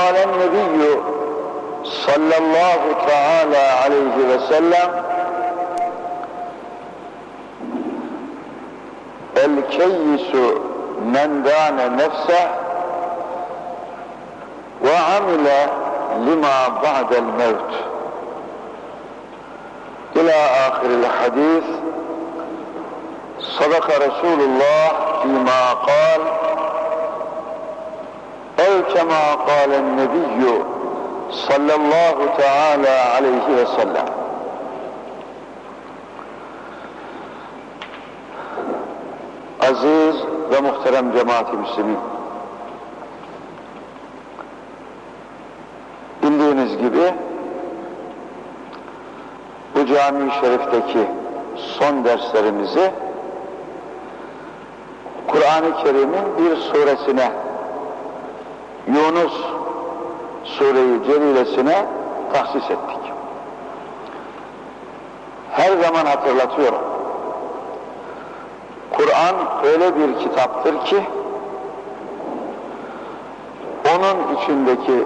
قال النبي صلى الله تعالى عليه وسلم الكيس من دان نفسه وعمل لما بعد الموت. إلى آخر الحديث صدق رسول الله فيما قال كما قال النبي صلى الله تعالى عليه وسلم Aziz ve muhterem cemaat-i müslimin bildiğiniz gibi bu cami-i şerifteki son derslerimizi Kur'an-ı Kerim'in bir suresine Yunus Sure-i Celilesine tahsis ettik. Her zaman hatırlatıyorum. Kur'an öyle bir kitaptır ki onun içindeki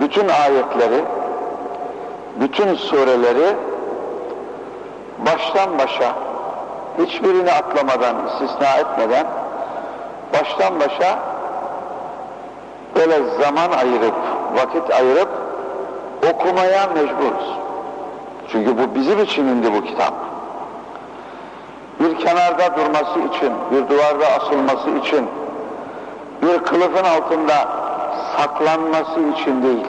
bütün ayetleri, bütün sureleri baştan başa hiçbirini atlamadan, istisna etmeden baştan başa böyle zaman ayırıp, vakit ayırıp okumaya mecburuz. Çünkü bu bizim için indi bu kitap. Bir kenarda durması için, bir duvarda asılması için, bir kılıfın altında saklanması için değil.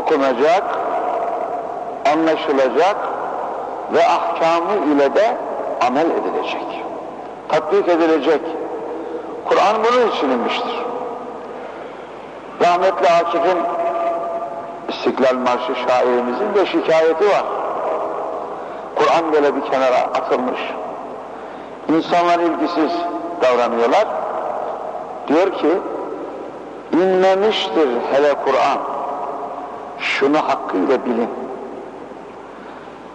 Okunacak, anlaşılacak ve ahkamı ile de amel edilecek. Tatbik edilecek. Kur'an bunun için inmiştir. Rahmetli Akif'in İstiklal Marşı şairimizin de şikayeti var. Kur'an böyle bir kenara atılmış. İnsanlar ilgisiz davranıyorlar. Diyor ki, inmemiştir hele Kur'an. Şunu hakkıyla bilin.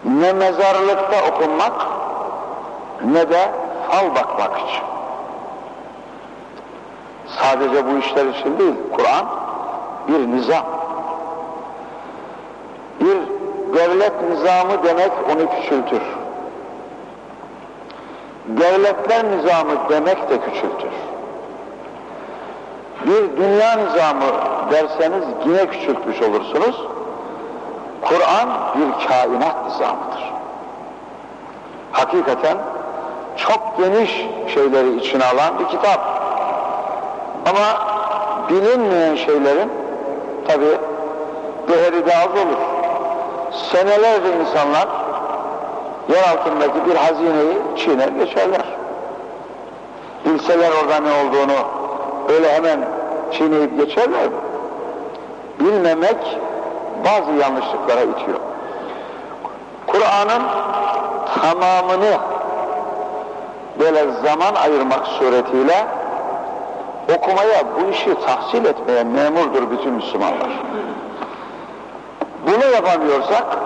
Ne mezarlıkta okunmak, ne de fal bakmak için. Sadece bu işler için değil, Kur'an bir nizam. Bir devlet nizamı demek onu küçültür. Devletler nizamı demek de küçültür. Bir dünya nizamı derseniz yine küçültmüş olursunuz. Kur'an bir kainat nizamıdır. Hakikaten çok geniş şeyleri içine alan bir kitap. Ama bilinmeyen şeylerin tabi değeri de az olur. Senelerce insanlar yer altındaki bir hazineyi çiğner geçerler. Bilseler orada ne olduğunu öyle hemen çiğneyip geçerler? Bilmemek bazı yanlışlıklara itiyor. Kur'an'ın tamamını böyle zaman ayırmak suretiyle okumaya, bu işi tahsil etmeye memurdur bütün Müslümanlar. Bunu yapamıyorsak,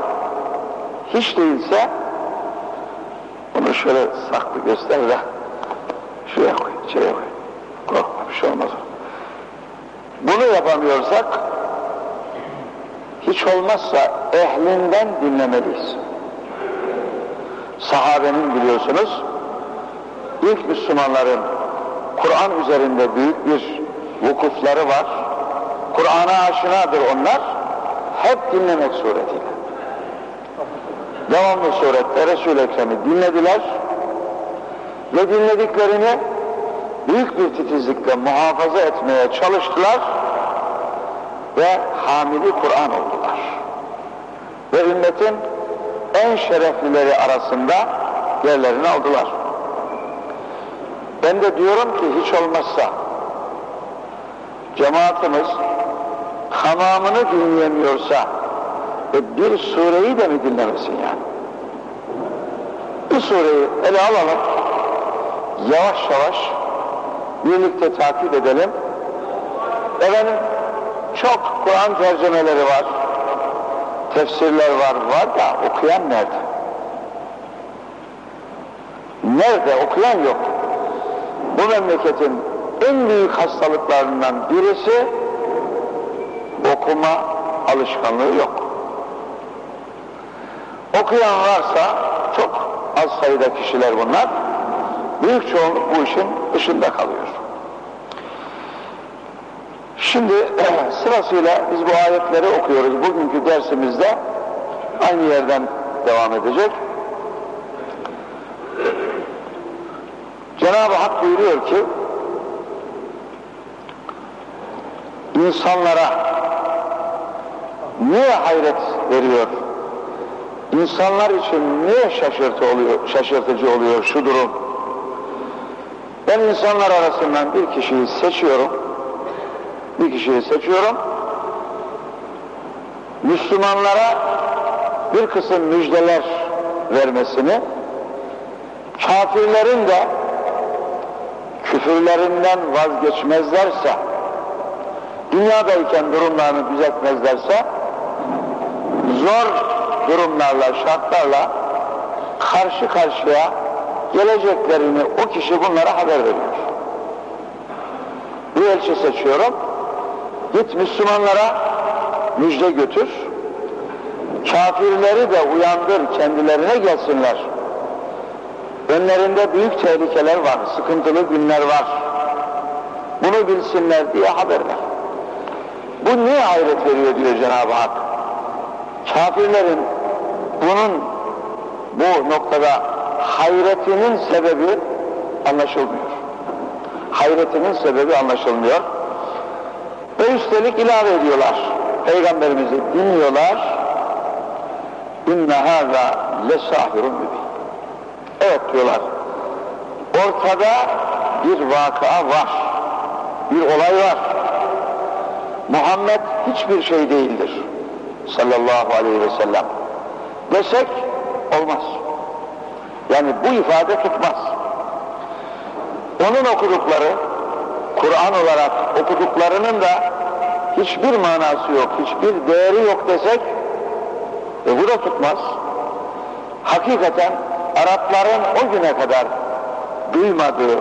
hiç değilse, bunu şöyle saklı göster de, şuraya koy, şuraya koy. Korkma, bir şey olmaz. Bunu yapamıyorsak, hiç olmazsa ehlinden dinlemeliyiz. Sahabenin biliyorsunuz, ilk Müslümanların Kur'an üzerinde büyük bir vukufları var. Kur'an'a aşinadır onlar. Hep dinlemek suretiyle. Devamlı surette Resul-i Ekrem'i dinlediler ve dinlediklerini büyük bir titizlikle muhafaza etmeye çalıştılar ve hamili Kur'an oldular. Ve ümmetin en şereflileri arasında yerlerini aldılar. Ben de diyorum ki hiç olmazsa cemaatimiz tamamını dinleyemiyorsa e bir sureyi de mi dinlemesin yani? Bir sureyi ele alalım, yavaş yavaş birlikte takip edelim. Efendim çok Kur'an tercümeleri var, tefsirler var, var da okuyan nerede? Nerede? Okuyan yok. Bu memleketin en büyük hastalıklarından birisi okuma alışkanlığı yok. Okuyan varsa çok az sayıda kişiler bunlar. Büyük çoğunluk bu işin dışında kalıyor. Şimdi sırasıyla biz bu ayetleri okuyoruz. Bugünkü dersimizde aynı yerden devam edecek. Cenab-ı Hak buyuruyor ki insanlara niye hayret veriyor? İnsanlar için niye şaşırtı oluyor, şaşırtıcı oluyor şu durum? Ben insanlar arasından bir kişiyi seçiyorum. Bir kişiyi seçiyorum. Müslümanlara bir kısım müjdeler vermesini, kafirlerin de küfürlerinden vazgeçmezlerse, dünyadayken durumlarını düzeltmezlerse, zor durumlarla, şartlarla karşı karşıya geleceklerini o kişi bunlara haber veriyor. Bir elçi seçiyorum, git Müslümanlara müjde götür, kafirleri de uyandır, kendilerine gelsinler. Önlerinde büyük tehlikeler var, sıkıntılı günler var. Bunu bilsinler diye haber ver. Bu niye hayret veriyor diyor Cenab-ı Hak. Kafirlerin bunun bu noktada hayretinin sebebi anlaşılmıyor. Hayretinin sebebi anlaşılmıyor. Ve üstelik ilave ediyorlar. Peygamberimizi dinliyorlar. İnne hâzâ lesâhirun mübin. Evet diyorlar. Ortada bir vaka var. Bir olay var. Muhammed hiçbir şey değildir. Sallallahu aleyhi ve sellem. Desek olmaz. Yani bu ifade tutmaz. Onun okudukları, Kur'an olarak okuduklarının da hiçbir manası yok, hiçbir değeri yok desek, e bu da tutmaz. Hakikaten Arapların o güne kadar duymadığı,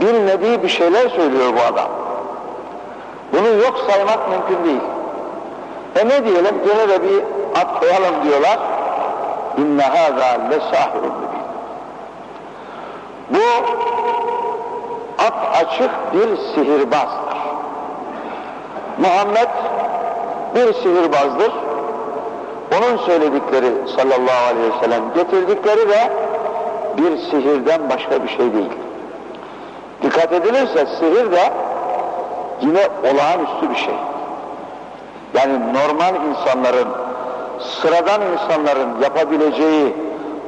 bilmediği bir şeyler söylüyor bu adam. Bunu yok saymak mümkün değil. E ne diyelim? Gene de bir at koyalım diyorlar. İnne hâzâ lesâhirun. Bu at açık bir sihirbazdır. Muhammed bir sihirbazdır. Onun söyledikleri sallallahu aleyhi ve sellem getirdikleri de bir sihirden başka bir şey değil. Dikkat edilirse sihir de yine olağanüstü bir şey. Yani normal insanların, sıradan insanların yapabileceği,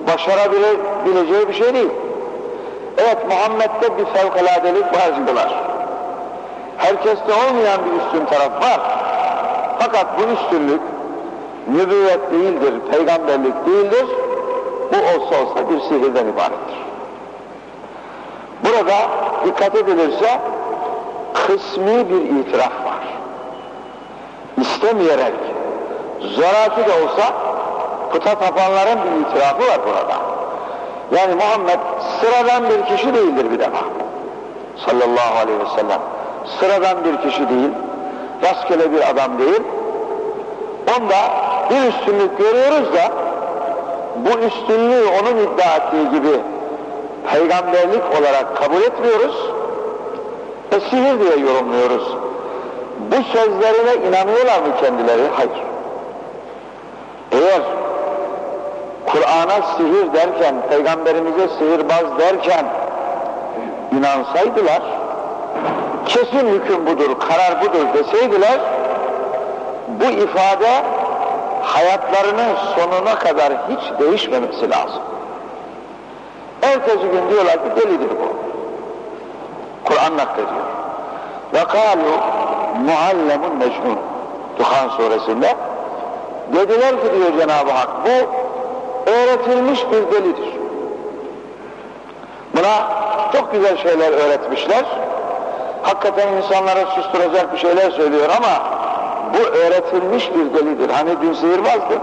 başarabileceği bir şey değil. Evet Muhammed'de bir fevkaladelik var diyorlar. Herkeste olmayan bir üstün taraf var. Fakat bu üstünlük nübüvvet değildir, peygamberlik değildir. Bu olsa olsa bir sihirden ibarettir. Burada dikkat edilirse kısmi bir itiraf var. İstemeyerek, zoraki de olsa puta tapanların bir itirafı var burada. Yani Muhammed sıradan bir kişi değildir bir defa. Sallallahu aleyhi ve sellem. Sıradan bir kişi değil, rastgele bir adam değil. Onda bir üstünlük görüyoruz da bu üstünlüğü onun iddia ettiği gibi peygamberlik olarak kabul etmiyoruz ve sihir diye yorumluyoruz. Bu sözlerine inanıyorlar mı kendileri? Hayır. Eğer Kur'an'a sihir derken, peygamberimize sihirbaz derken inansaydılar, kesin hüküm budur, karar budur deseydiler, bu ifade hayatlarının sonuna kadar hiç değişmemesi lazım. Ertesi gün diyorlar ki delidir bu. Kur'an naklediyor. Ve kâlu muallemun mecnun. Duhan suresinde dediler ki diyor Cenab-ı Hak bu öğretilmiş bir delidir. Buna çok güzel şeyler öğretmişler. Hakikaten insanlara susturacak bir şeyler söylüyor ama bu öğretilmiş bir delidir. Hani dün sihirbazdı.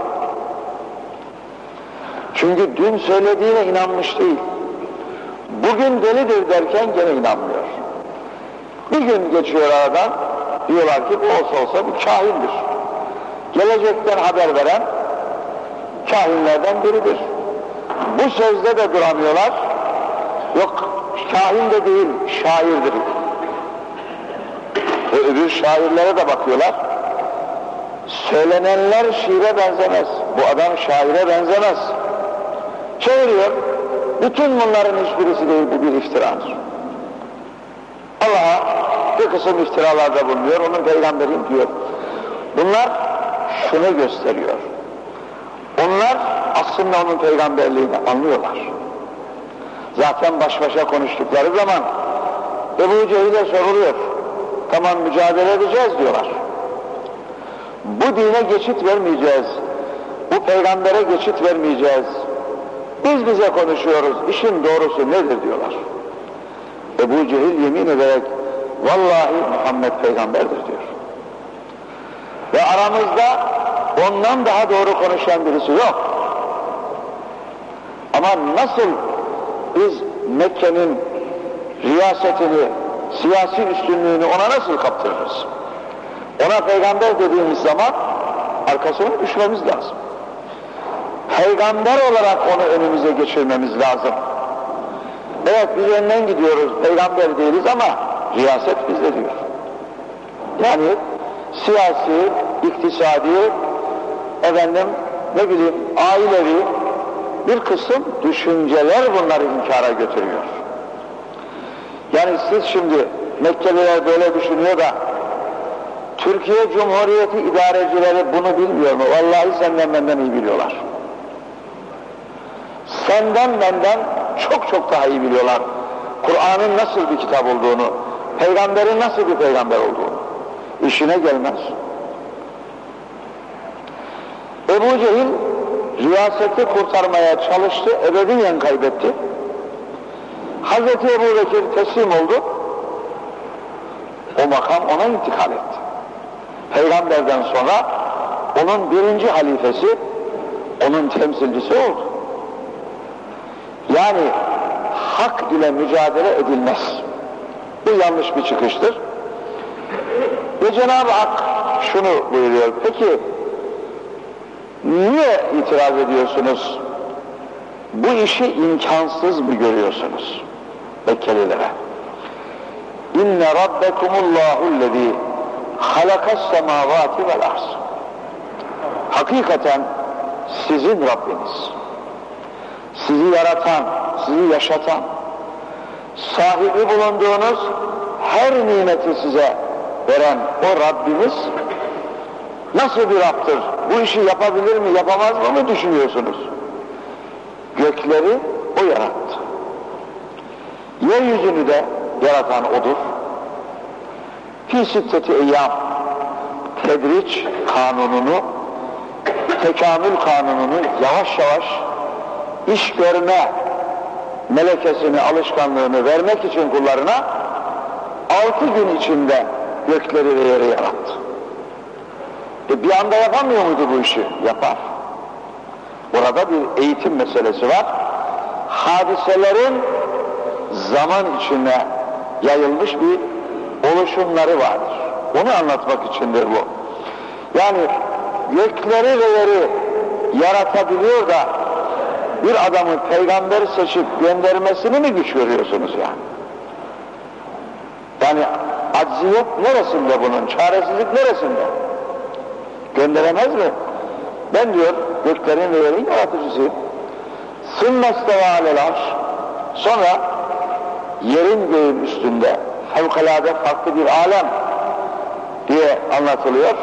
Çünkü dün söylediğine inanmış değil. Bugün delidir derken gene inanmıyor. Bir gün geçiyor aradan, diyorlar ki bu olsa olsa bir kahindir. Gelecekten haber veren kahinlerden biridir. Bu sözde de duramıyorlar. Yok, kahin de değil, şairdir. Ve öbür şairlere de bakıyorlar. Söylenenler şiire benzemez. Bu adam şaire benzemez. Çeviriyor. Bütün bunların hiçbirisi değil, bu bir iftiradır. Allah'a bir kısım iftiralarda bulunuyor, onun peygamberim diyor. Bunlar şunu gösteriyor. Onlar aslında onun peygamberliğini anlıyorlar. Zaten baş başa konuştukları zaman Ebu Cehil'e soruluyor. Tamam mücadele edeceğiz diyorlar. Bu dine geçit vermeyeceğiz. Bu peygambere geçit vermeyeceğiz. Biz bize konuşuyoruz. İşin doğrusu nedir diyorlar. Ebu Cehil yemin ederek vallahi Muhammed peygamberdir diyor. Ve aramızda ondan daha doğru konuşan birisi yok. Ama nasıl biz Mekke'nin riyasetini, siyasi üstünlüğünü ona nasıl kaptırırız? Ona peygamber dediğimiz zaman arkasını düşmemiz lazım. Peygamber olarak onu önümüze geçirmemiz lazım. Evet biz önden gidiyoruz, peygamber değiliz ama riyaset bizde diyor. Yani siyasi, iktisadi, efendim ne bileyim ailevi bir kısım düşünceler bunları inkara götürüyor. Yani siz şimdi Mekkeliler böyle düşünüyor da Türkiye Cumhuriyeti idarecileri bunu bilmiyor mu? Vallahi senden benden iyi biliyorlar. Senden benden çok çok daha iyi biliyorlar. Kur'an'ın nasıl bir kitap olduğunu, peygamberin nasıl bir peygamber olduğunu. İşine gelmez. Ebu Cehil riyaseti kurtarmaya çalıştı, ebediyen kaybetti. Hazreti Ebu Bekir teslim oldu, o makam ona intikal etti. Peygamberden sonra onun birinci halifesi, onun temsilcisi oldu. Yani hak ile mücadele edilmez. Bu yanlış bir çıkıştır. Ve Cenab-ı Hak şunu buyuruyor. Peki niye itiraz ediyorsunuz? Bu işi imkansız mı görüyorsunuz? Mekkelilere. İnne rabbekumullahu lezî halakas semavati vel arz. Hakikaten sizin Rabbiniz. Sizi yaratan, sizi yaşatan, sahibi bulunduğunuz her nimeti size veren o Rabbimiz nasıl bir Rab'dır? Bu işi yapabilir mi, yapamaz mı mı düşünüyorsunuz? Gökleri o yarattı. Yeryüzünü de yaratan odur. Fi sitteti eyyam tedriç kanununu, tekamül kanununu yavaş yavaş iş görme melekesini, alışkanlığını vermek için kullarına altı gün içinde gökleri ve yeri yarattı. E bir anda yapamıyor muydu bu işi? Yapar. Burada bir eğitim meselesi var. Hadiselerin zaman içine yayılmış bir oluşumları vardır. Onu anlatmak içindir bu. Yani gökleri ve yeri yaratabiliyor da bir adamı peygamber seçip göndermesini mi güç görüyorsunuz yani? Yani acziyet neresinde bunun? Çaresizlik neresinde? Gönderemez mi? Ben diyor göklerin ve yerin yaratıcısıyım. Sümmesteve alel arş. Sonra yerin göğün üstünde fevkalade farklı bir alem diye anlatılıyor.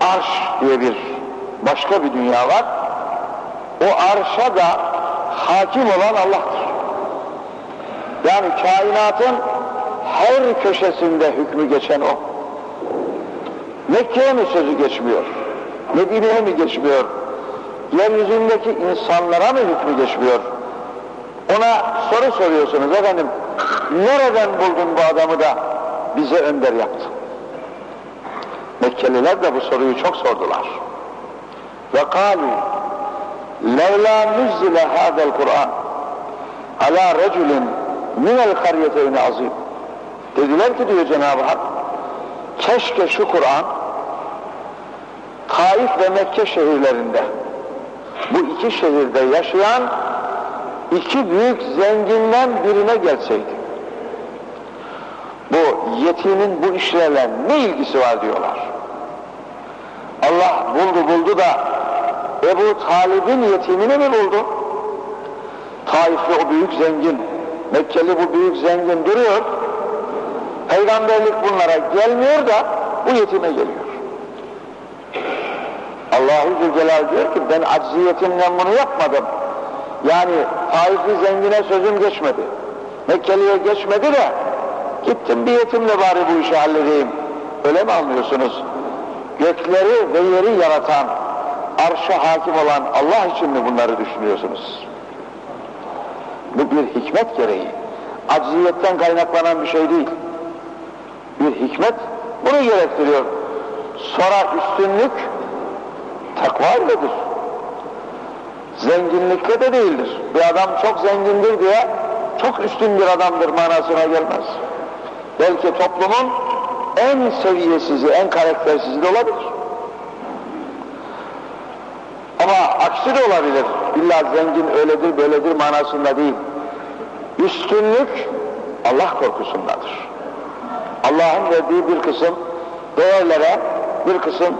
Arş diye bir başka bir dünya var. O arşa da hakim olan Allah'tır. Yani kainatın her köşesinde hükmü geçen o. Mekke'ye mi sözü geçmiyor? Medine'ye mi geçmiyor? Yeryüzündeki insanlara mı hükmü geçmiyor? Ona soru soruyorsunuz efendim. Nereden buldun bu adamı da bize önder yaptı? Mekkeliler de bu soruyu çok sordular. Ve kalu levla nüzzile hadel Kur'an ala reculin minel karyeteyni azim Dediler ki diyor Cenab-ı Hak, keşke şu Kur'an Taif ve Mekke şehirlerinde bu iki şehirde yaşayan iki büyük zenginden birine gelseydi. Bu yetimin bu işlerle ne ilgisi var diyorlar. Allah buldu buldu da Ebu Talib'in yetimini mi buldu? Taifli o büyük zengin, Mekkeli bu büyük zengin duruyor. Peygamberlik bunlara gelmiyor da bu yetime geliyor. Allahu Zülcelal diyor ki ben acziyetimle bunu yapmadım. Yani Taifli zengine sözüm geçmedi. Mekkeli'ye geçmedi de gittim bir yetimle bari bu işi halledeyim. Öyle mi anlıyorsunuz? Gökleri ve yeri yaratan, arşa hakim olan Allah için mi bunları düşünüyorsunuz? Bu bir hikmet gereği. Acziyetten kaynaklanan bir şey değil. Bir hikmet bunu gerektiriyor. Sonra üstünlük takva iledir. Zenginlikle de değildir. Bir adam çok zengindir diye çok üstün bir adamdır manasına gelmez. Belki toplumun en seviyesizi, en karaktersizi de olabilir. Ama aksi de olabilir. İlla zengin öyledir, böyledir manasında değil. Üstünlük Allah korkusundadır. Allah'ın verdiği bir kısım değerlere, bir kısım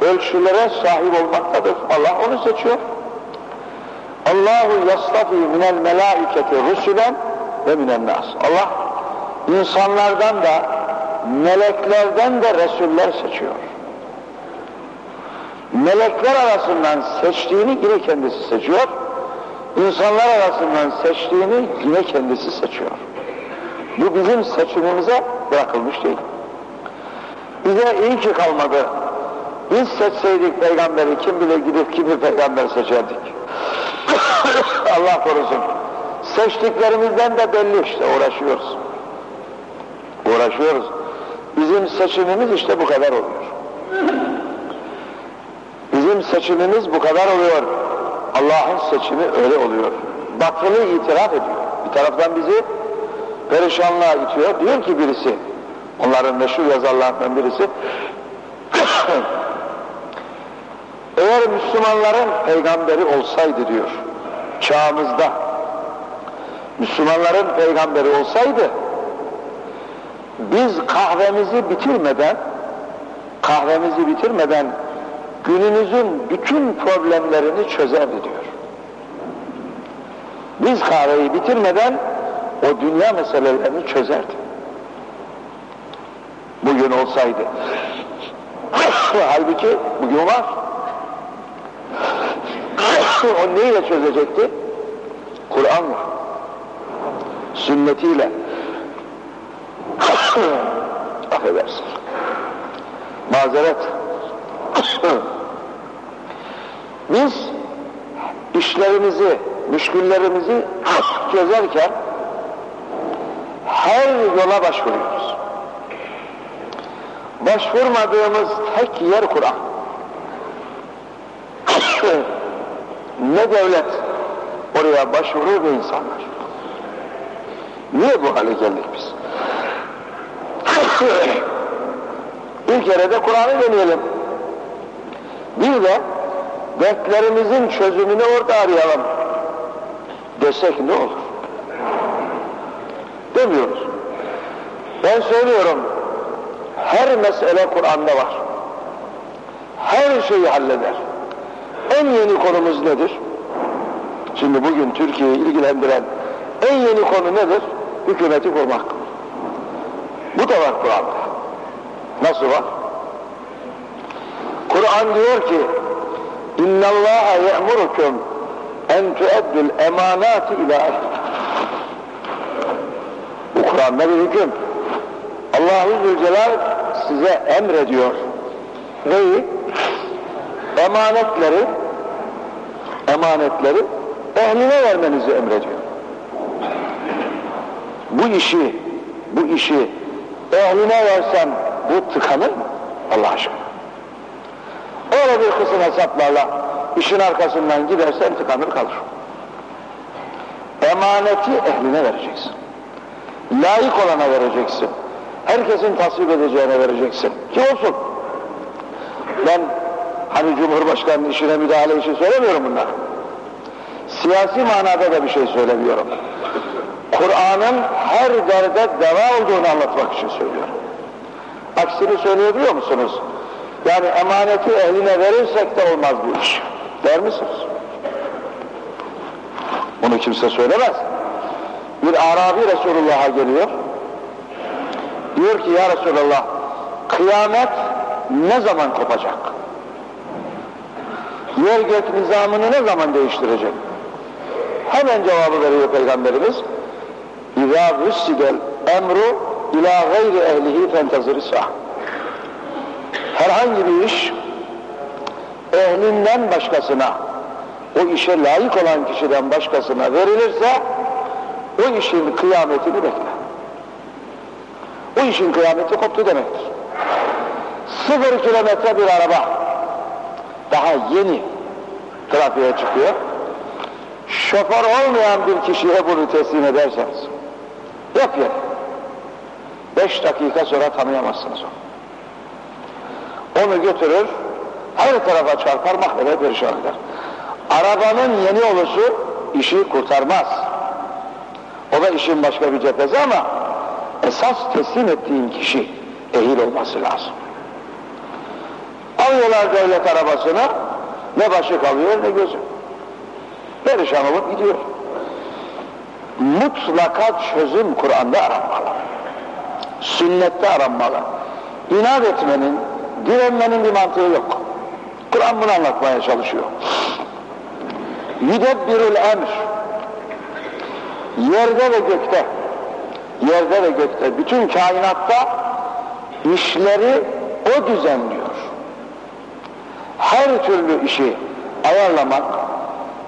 ölçülere sahip olmaktadır. Allah onu seçiyor. Allahu yastafi minel melaiketi rusulen ve minen nas. Allah insanlardan da meleklerden de resuller seçiyor. Melekler arasından seçtiğini yine kendisi seçiyor. İnsanlar arasından seçtiğini yine kendisi seçiyor. Bu bizim seçimimize bırakılmış değil. Bize iyi ki kalmadı. Biz seçseydik peygamberi kim bile gidip kimi peygamber seçerdik. Allah korusun. Seçtiklerimizden de belli işte uğraşıyoruz. Uğraşıyoruz. Bizim seçimimiz işte bu kadar oluyor. Bizim seçimimiz bu kadar oluyor. Allah'ın seçimi öyle oluyor. Batılı itiraf ediyor. Bir taraftan bizi perişanlığa itiyor. Diyor ki birisi, onların meşhur yazarlarından birisi, eğer Müslümanların peygamberi olsaydı diyor, çağımızda, Müslümanların peygamberi olsaydı, biz kahvemizi bitirmeden, kahvemizi bitirmeden gününüzün bütün problemlerini çözerdi diyor. Biz kahveyi bitirmeden o dünya meselelerini çözerdi. Bugün olsaydı. Halbuki bugün var. O neyle çözecekti? Kur'an'la. Sünnetiyle. Affedersin. Mazeret. Biz işlerimizi, müşküllerimizi çözerken her yola başvuruyoruz. Başvurmadığımız tek yer Kur'an. Ne devlet oraya başvurur ne insanlar. Niye bu hale geldik biz? Bir kere de Kur'an'ı deneyelim. Bir de dertlerimizin çözümünü orada arayalım desek ne olur? Demiyoruz. Ben söylüyorum, her mesele Kur'an'da var. Her şeyi halleder. En yeni konumuz nedir? Şimdi bugün Türkiye'yi ilgilendiren en yeni konu nedir? Hükümeti kurmak. Bu da var Kur'an'da. Nasıl var? Kur'an diyor ki اِنَّ اللّٰهَ يَأْمُرُكُمْ اَنْ تُؤَدُّ الْاَمَانَاتِ اِلَى Bu Kur'an'da bir hüküm. Allah-u Zülcelal size emrediyor. Neyi? Emanetleri emanetleri ehline vermenizi emrediyor. Bu işi bu işi ehline versem bu tıkanır mı? Allah aşkına. Öyle bir kısım hesaplarla işin arkasından gidersen tıkanır kalır. Emaneti ehline vereceksin. layık olana vereceksin. Herkesin tasvip edeceğine vereceksin. Ki olsun. Ben hani Cumhurbaşkanı'nın işine müdahale için söylemiyorum bunları. Siyasi manada da bir şey söylemiyorum. Kur'an'ın her derde deva olduğunu anlatmak için söylüyorum. Aksini söyleyebiliyor musunuz? Yani emaneti ehline verirsek de olmaz bu iş. Der misiniz? Bunu kimse söylemez. Bir Arabi Resulullah'a geliyor. Diyor ki ya Resulallah kıyamet ne zaman kopacak? Yer gök nizamını ne zaman değiştirecek? Hemen cevabı veriyor Peygamberimiz. İzâ rüssidel emru ilâ gayri ehlihi fentazır Herhangi bir iş ehlinden başkasına o işe layık olan kişiden başkasına verilirse o işin kıyametini bekle. O işin kıyameti koptu demektir. Sıfır kilometre bir araba daha yeni trafiğe çıkıyor. Şoför olmayan bir kişiye bunu teslim ederseniz yok yok. Beş dakika sonra tanıyamazsınız onu. Onu götürür, her tarafa çarpar mahvede perişan eder. Arabanın yeni oluşu işi kurtarmaz. O da işin başka bir cephesi ama esas teslim ettiğin kişi ehil olması lazım. Alıyorlar devlet arabasını, ne başı kalıyor ne gözü. Perişan olup gidiyor. Mutlaka çözüm Kur'an'da aranmalı. Sünnette aranmalı. İnat etmenin, direnmenin bir mantığı yok. Kur'an bunu anlatmaya çalışıyor. Yüdebbirül emr yerde ve gökte yerde ve gökte bütün kainatta işleri o düzenliyor. Her türlü işi ayarlamak,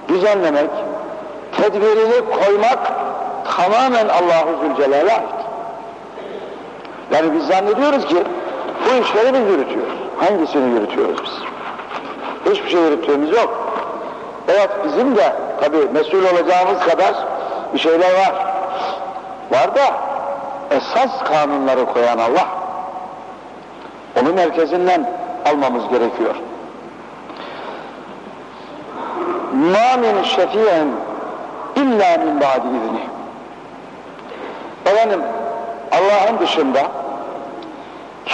düzenlemek, tedbirini koymak tamamen Allahu Zülcelal'e ait. Yani biz zannediyoruz ki bu işleri biz yürütüyoruz. Hangisini yürütüyoruz biz? Hiçbir şey yürüttüğümüz yok. Evet bizim de tabi mesul olacağımız kadar bir şeyler var. Var da esas kanunları koyan Allah. Onun merkezinden almamız gerekiyor. مَا مِنْ شَفِيًا اِلَّا مِنْ بَعْدِ اِذْنِهِ Efendim Allah'ın dışında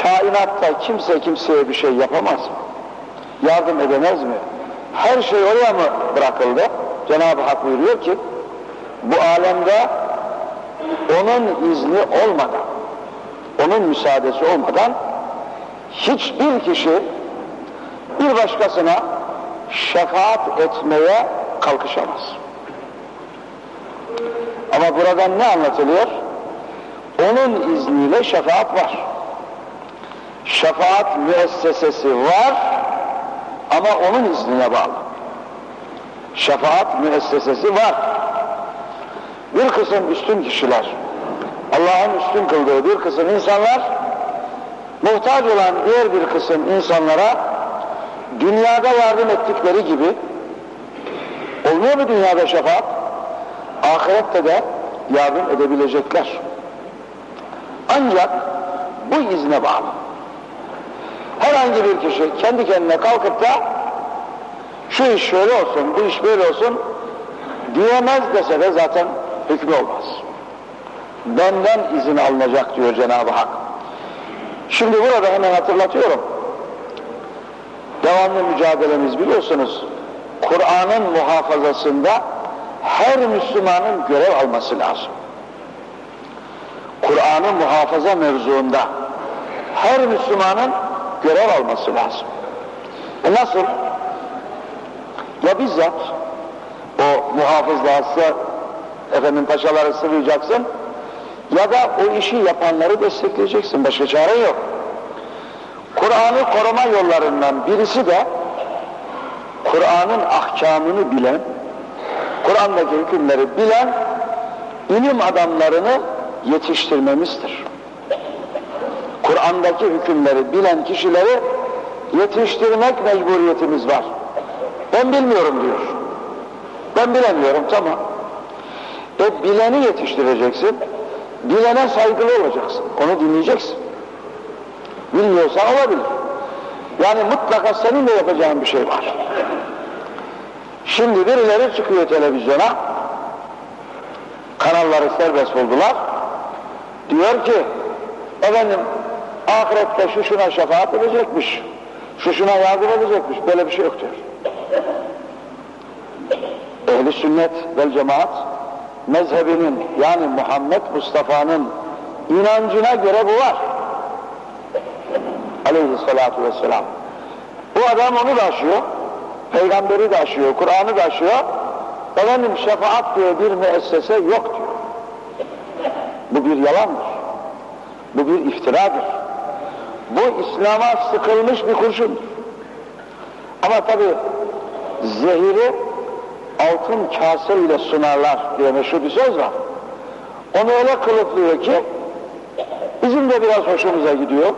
kainatta kimse kimseye bir şey yapamaz mı? Yardım edemez mi? Her şey oraya mı bırakıldı? Cenab-ı Hak buyuruyor ki bu alemde onun izni olmadan, onun müsaadesi olmadan hiçbir kişi bir başkasına şefaat etmeye kalkışamaz. Ama buradan ne anlatılıyor? Onun izniyle şefaat var. Şefaat müessesesi var ama onun iznine bağlı. Şefaat müessesesi var. Bir kısım üstün kişiler, Allah'ın üstün kıldığı bir kısım insanlar, muhtaç olan diğer bir kısım insanlara dünyada yardım ettikleri gibi olmuyor mu dünyada şefaat? Ahirette de yardım edebilecekler. Ancak bu izne bağlı. Herhangi bir kişi kendi kendine kalkıp da şu iş şöyle olsun, bu iş böyle olsun diyemez dese de zaten hükmü olmaz. Benden izin alınacak diyor Cenab-ı Hak. Şimdi burada hemen hatırlatıyorum. Devamlı mücadelemiz biliyorsunuz. Kur'an'ın muhafazasında her Müslümanın görev alması lazım. Kur'an'ı muhafaza mevzuunda her Müslümanın görev alması lazım. E nasıl? Ya bizzat o muhafızlığa efendim paşaları sıvayacaksın ya da o işi yapanları destekleyeceksin. Başka çare yok. Kur'an'ı koruma yollarından birisi de Kur'an'ın ahkamını bilen, Kur'an'daki hükümleri bilen ilim adamlarını yetiştirmemizdir. Kur'an'daki hükümleri bilen kişileri yetiştirmek mecburiyetimiz var. Ben bilmiyorum diyor. Ben bilemiyorum tamam. E bileni yetiştireceksin. Bilene saygılı olacaksın. Onu dinleyeceksin. Bilmiyorsan olabilir. Yani mutlaka senin de yapacağın bir şey var. Şimdi birileri çıkıyor televizyona, kanalları serbest oldular. Diyor ki, efendim ahirette şu şuna şefaat edecekmiş, şu şuna yardım edecekmiş, böyle bir şey yok diyor. Ehli sünnet vel cemaat mezhebinin yani Muhammed Mustafa'nın inancına göre bu var. Aleyhissalatu vesselam. Bu adam onu da aşıyor, peygamberi de aşıyor, Kur'an'ı da aşıyor. Efendim şefaat diye bir müessese yok diyor. Bu bir yalandır. Bu bir iftiradır. Bu İslam'a sıkılmış bir kurşundur. Ama tabi zehiri altın kase ile sunarlar diye meşhur bir söz var. Onu öyle kılıflıyor ki bizim de biraz hoşumuza gidiyor.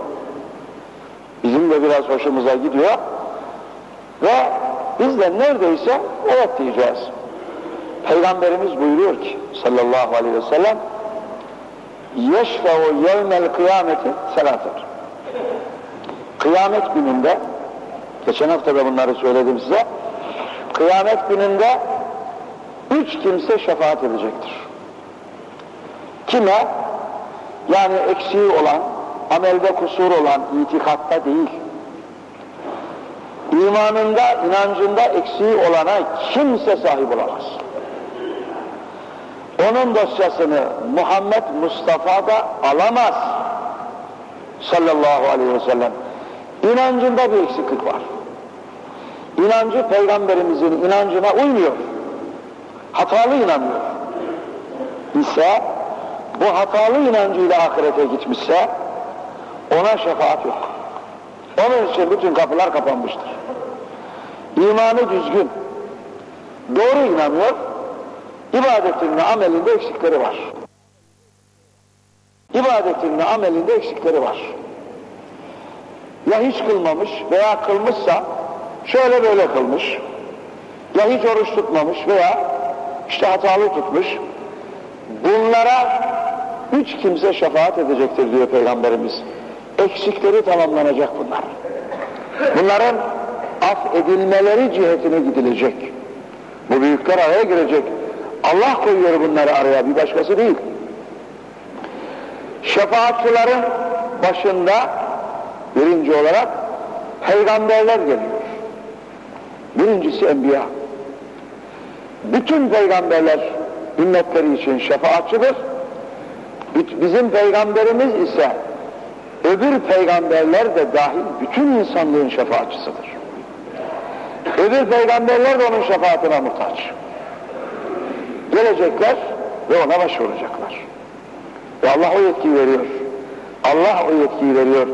Bizim de biraz hoşumuza gidiyor. Ve biz de neredeyse evet diyeceğiz. Peygamberimiz buyuruyor ki sallallahu aleyhi ve sellem yeşfe'u yevmel kıyameti selatır. Kıyamet gününde geçen hafta da bunları söyledim size kıyamet gününde üç kimse şefaat edecektir. Kime? Yani eksiği olan, amelde kusur olan, itikatta değil, imanında, inancında eksiği olana kimse sahip olamaz. Onun dosyasını Muhammed Mustafa da alamaz. Sallallahu aleyhi ve sellem. İnancında bir eksiklik var. İnancı peygamberimizin inancına uymuyor. Hatalı inanıyor. İse bu hatalı inancıyla ahirete gitmişse ona şefaat yok. Onun için bütün kapılar kapanmıştır. İmanı düzgün, doğru inanıyor, ibadetinde, amelinde eksikleri var. İbadetinde, amelinde eksikleri var. Ya hiç kılmamış veya kılmışsa şöyle böyle kılmış, ya hiç oruç tutmamış veya işte hatalı tutmuş, bunlara üç kimse şefaat edecektir diyor Peygamberimiz. Eksikleri tamamlanacak bunlar. Bunların af edilmeleri cihetine gidilecek. Bu büyükler araya girecek. Allah koyuyor bunları araya, bir başkası değil. Şefaatçıların başında birinci olarak peygamberler geliyor. Birincisi enbiya. Bütün peygamberler ümmetleri için şefaatçıdır. Bizim peygamberimiz ise öbür peygamberler de dahil bütün insanlığın şefaatçısıdır. Öbür peygamberler de onun şefaatine muhtaç. Gelecekler ve ona başvuracaklar. Ve Allah o yetkiyi veriyor. Allah o yetkiyi veriyor.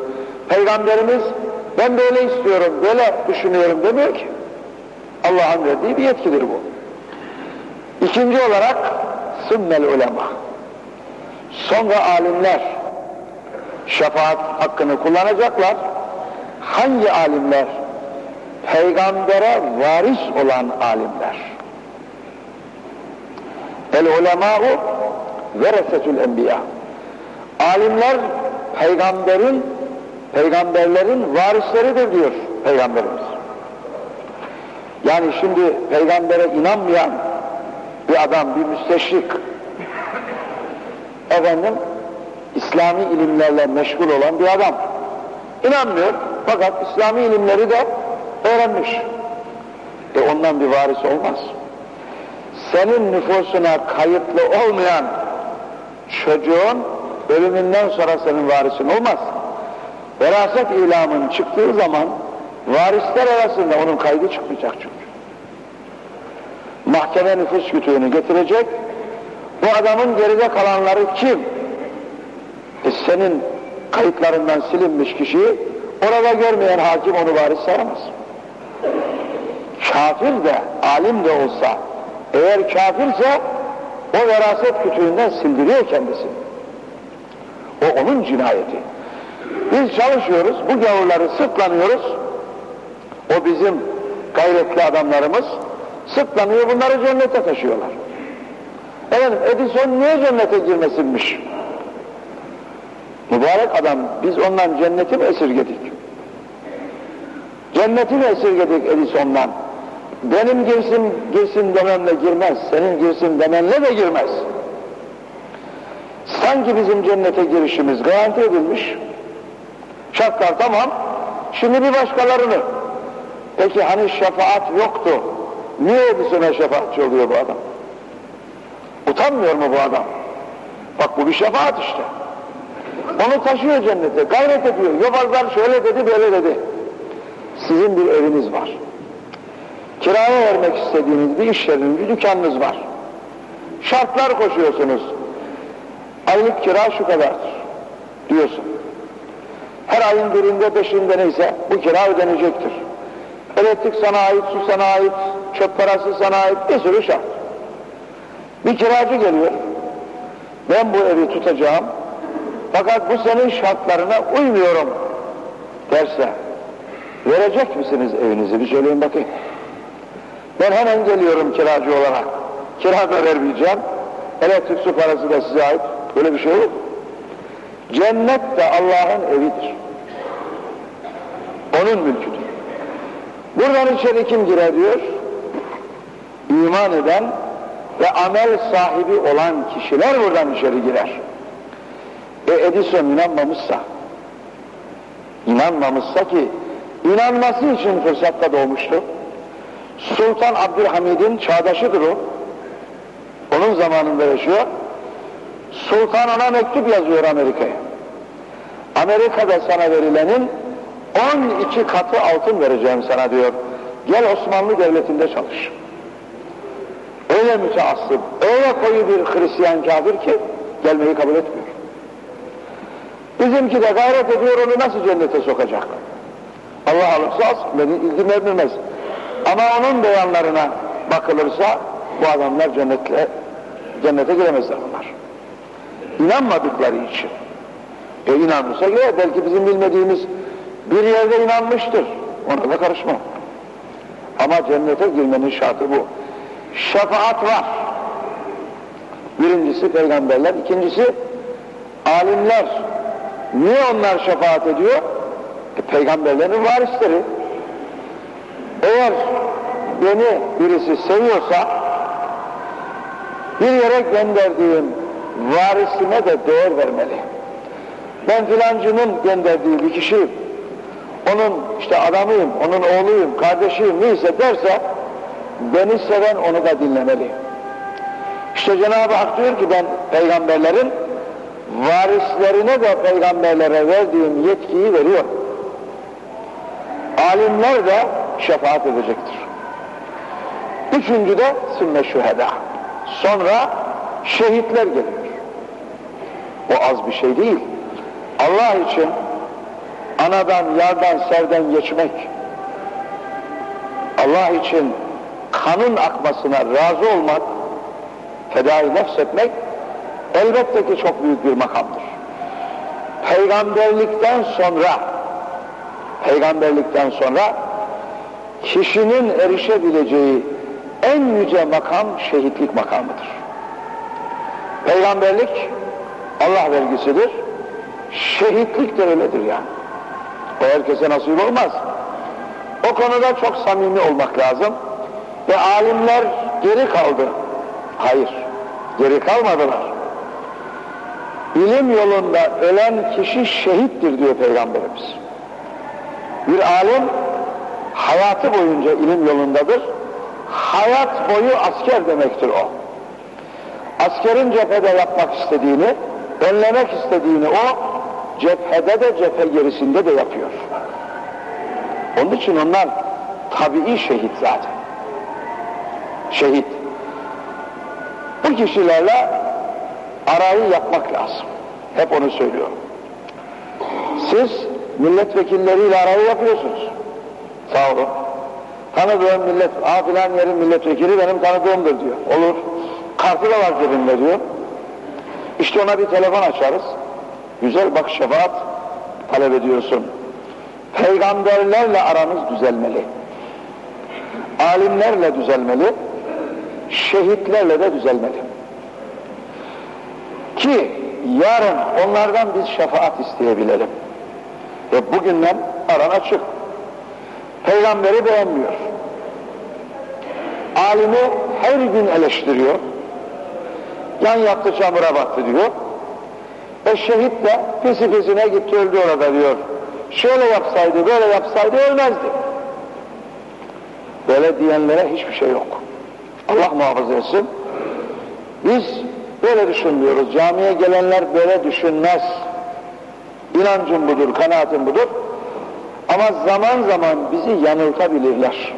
Peygamberimiz ben böyle istiyorum, böyle düşünüyorum demiyor ki. Allah'ın verdiği bir yetkidir bu. İkinci olarak sümmel ulema. Sonra alimler şefaat hakkını kullanacaklar. Hangi alimler? Peygambere varis olan alimler. El ulemâ'u veresetül enbiya. Alimler peygamberin peygamberlerin varisleridir diyor peygamberimiz. Yani şimdi peygambere inanmayan bir adam, bir müsteşrik efendim İslami ilimlerle meşgul olan bir adam. İnanmıyor fakat İslami ilimleri de öğrenmiş. E ondan bir varis olmaz. Senin nüfusuna kayıtlı olmayan çocuğun ölümünden sonra senin varisin olmaz. Veraset ilamın çıktığı zaman varisler arasında onun kaydı çıkmayacak çünkü. Mahkeme nüfus kütüğünü getirecek, bu adamın geride kalanları kim? E senin kayıtlarından silinmiş kişiyi orada görmeyen hakim onu varis sayamaz. Kafir de, alim de olsa, eğer kafirse o veraset kütüğünden sildiriyor kendisini. O onun cinayeti. Biz çalışıyoruz, bu gavurları sırtlanıyoruz. O bizim gayretli adamlarımız sırtlanıyor, bunları cennete taşıyorlar. Efendim Edison niye cennete girmesinmiş? Mübarek adam biz ondan cenneti mi esirgedik? Cenneti mi esirgedik Edison'dan? Benim girsin, girsin dememle girmez, senin girsin demenle de girmez. Sanki bizim cennete girişimiz garanti edilmiş. Şartlar tamam, şimdi bir başkalarını. Peki hani şefaat yoktu, niye Edison'a şefaatçi oluyor bu adam? Utanmıyor mu bu adam? Bak bu bir şefaat işte. Onu taşıyor cennete, gayret ediyor. Yobazlar şöyle dedi, böyle dedi. Sizin bir eviniz var. Kiraya vermek istediğiniz bir iş yeriniz, bir dükkanınız var. Şartlar koşuyorsunuz. Aylık kira şu kadardır diyorsun. Her ayın birinde, beşinde neyse bu kira ödenecektir. Elektrik sana ait, su sana ait, çöp parası sana ait, bir sürü şart. Bir kiracı geliyor. Ben bu evi tutacağım. Fakat bu senin şartlarına uymuyorum derse verecek misiniz evinizi? Bir söyleyin bakayım. Ben hemen geliyorum kiracı olarak. Kira da vermeyeceğim. Elektrik su parası da size ait. Böyle bir şey yok. Cennet de Allah'ın evidir. Onun mülküdür. Buradan içeri kim girer diyor? İman eden ve amel sahibi olan kişiler buradan içeri girer. E Edison inanmamışsa, inanmamışsa ki inanması için fırsatta doğmuştu. Sultan Abdülhamid'in çağdaşıdır o. Onun zamanında yaşıyor. Sultan ona mektup yazıyor Amerika'ya. Amerika'da sana verilenin 12 katı altın vereceğim sana diyor. Gel Osmanlı Devleti'nde çalış. Öyle müteassıp, öyle koyu bir Hristiyan kafir ki gelmeyi kabul etmiyor. Bizimki de gayret ediyor onu nasıl cennete sokacak? Allah alırsa az, beni ilgilendirmez. Ama onun beyanlarına bakılırsa bu adamlar cennetle, cennete giremezler onlar. İnanmadıkları için. E inanmışsa girer. Belki bizim bilmediğimiz bir yerde inanmıştır. Ona da karışmam. Ama cennete girmenin şartı bu. Şefaat var. Birincisi peygamberler, ikincisi alimler. Niye onlar şefaat ediyor? E, peygamberlerin varisleri. Eğer beni birisi seviyorsa bir yere gönderdiğim varisime de değer vermeli. Ben filancının gönderdiği bir kişi onun işte adamıyım, onun oğluyum, kardeşiyim neyse derse beni seven onu da dinlemeli. İşte Cenab-ı Hak diyor ki ben peygamberlerin varislerine de peygamberlere verdiğim yetkiyi veriyorum. Alimler de şefaat edecektir. Üçüncü de sümme şüheda. Sonra şehitler geliyor. O az bir şey değil. Allah için anadan, yardan, serden geçmek, Allah için kanın akmasına razı olmak, fedai nefs etmek elbette ki çok büyük bir makamdır. Peygamberlikten sonra peygamberlikten sonra kişinin erişebileceği en yüce makam şehitlik makamıdır. Peygamberlik Allah vergisidir. Şehitlik de öyledir yani. O herkese nasip olmaz. O konuda çok samimi olmak lazım. Ve alimler geri kaldı. Hayır, geri kalmadılar. İlim yolunda ölen kişi şehittir diyor Peygamberimiz. Bir alim hayatı boyunca ilim yolundadır. Hayat boyu asker demektir o. Askerin cephede yapmak istediğini, önlemek istediğini o, cephede de cephe gerisinde de yapıyor. Onun için onlar tabii şehit zaten. Şehit. Bu kişilerle arayı yapmak lazım. Hep onu söylüyorum. Siz milletvekilleriyle arayı yapıyorsunuz. Sağ olun. Tanıdığım millet, aa filan yerin milletvekili benim tanıdığımdır diyor. Olur. Kartı da var cebinde diyor. İşte ona bir telefon açarız. Güzel bak şefaat talep ediyorsun. Peygamberlerle aranız düzelmeli. Alimlerle düzelmeli. Şehitlerle de düzelmeli. Ki yarın onlardan biz şefaat isteyebilelim. Ve bugünden aran açık. Peygamberi beğenmiyor. Alimi her gün eleştiriyor. Yan yattı çamura battı diyor. E şehit de pisi pisine gitti öldü orada diyor. Şöyle yapsaydı, böyle yapsaydı ölmezdi. Böyle diyenlere hiçbir şey yok. Allah muhafaza etsin. Biz böyle düşünmüyoruz. Camiye gelenler böyle düşünmez. İnancım budur, kanaatim budur. Ama zaman zaman bizi yanıltabilirler.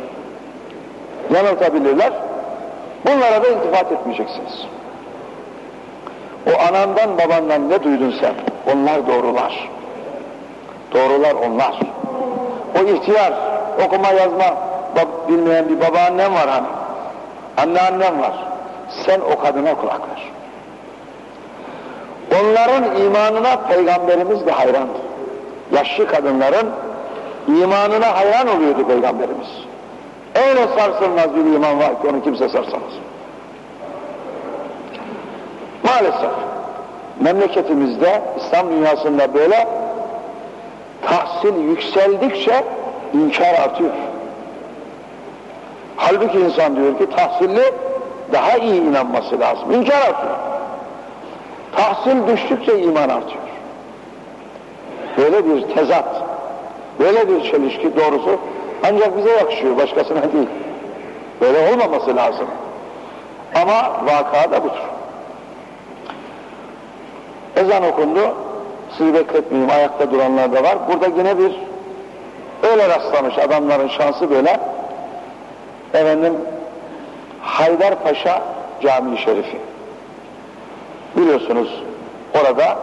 Yanıltabilirler. Bunlara da iltifat etmeyeceksiniz. O anandan babandan ne duydun sen? Onlar doğrular. Doğrular onlar. O ihtiyar, okuma yazma bilmeyen bir babaannem var hani. Anneannem var. Sen o kadına kulak ver. Onların imanına peygamberimiz de hayrandı. Yaşlı kadınların imanına hayran oluyordu peygamberimiz. Öyle sarsılmaz bir iman var ki onu kimse sarsamaz. Maalesef memleketimizde, İslam dünyasında böyle tahsil yükseldikçe inkar artıyor. Halbuki insan diyor ki tahsilli daha iyi inanması lazım. İnkar artıyor. Tahsil düştükçe iman artıyor. Böyle bir tezat, böyle bir çelişki doğrusu ancak bize yakışıyor, başkasına değil. Böyle olmaması lazım. Ama vaka da budur. Ezan okundu, sizi bekletmeyeyim, ayakta duranlar da var. Burada yine bir öyle rastlamış adamların şansı böyle. Efendim, Haydarpaşa Camii Şerifi. Biliyorsunuz orada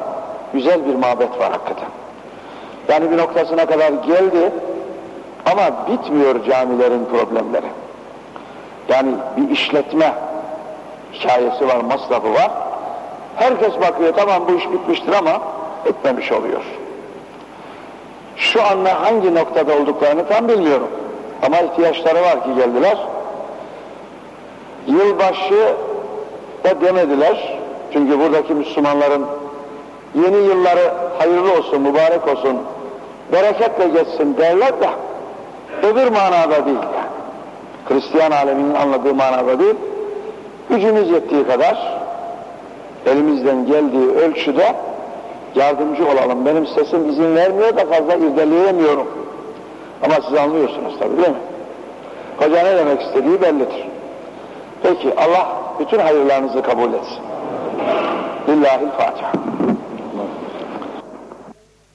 güzel bir mabet var hakikaten. Yani bir noktasına kadar geldi ama bitmiyor camilerin problemleri. Yani bir işletme hikayesi var, masrafı var. Herkes bakıyor tamam bu iş bitmiştir ama etmemiş oluyor. Şu anda hangi noktada olduklarını tam bilmiyorum. Ama ihtiyaçları var ki geldiler. Yılbaşı da demediler. Çünkü buradaki Müslümanların yeni yılları hayırlı olsun, mübarek olsun, bereketle geçsin derler de öbür manada değil yani. Hristiyan aleminin anladığı manada değil. Gücümüz yettiği kadar elimizden geldiği ölçüde yardımcı olalım. Benim sesim izin vermiyor da fazla irdeleyemiyorum. Ama siz anlıyorsunuz tabii değil mi? Hoca ne demek istediği bellidir. Peki Allah bütün hayırlarınızı kabul etsin. Lillahi Fatiha.